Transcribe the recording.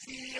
فِيهَا زَفِيرٌ وَهُمْ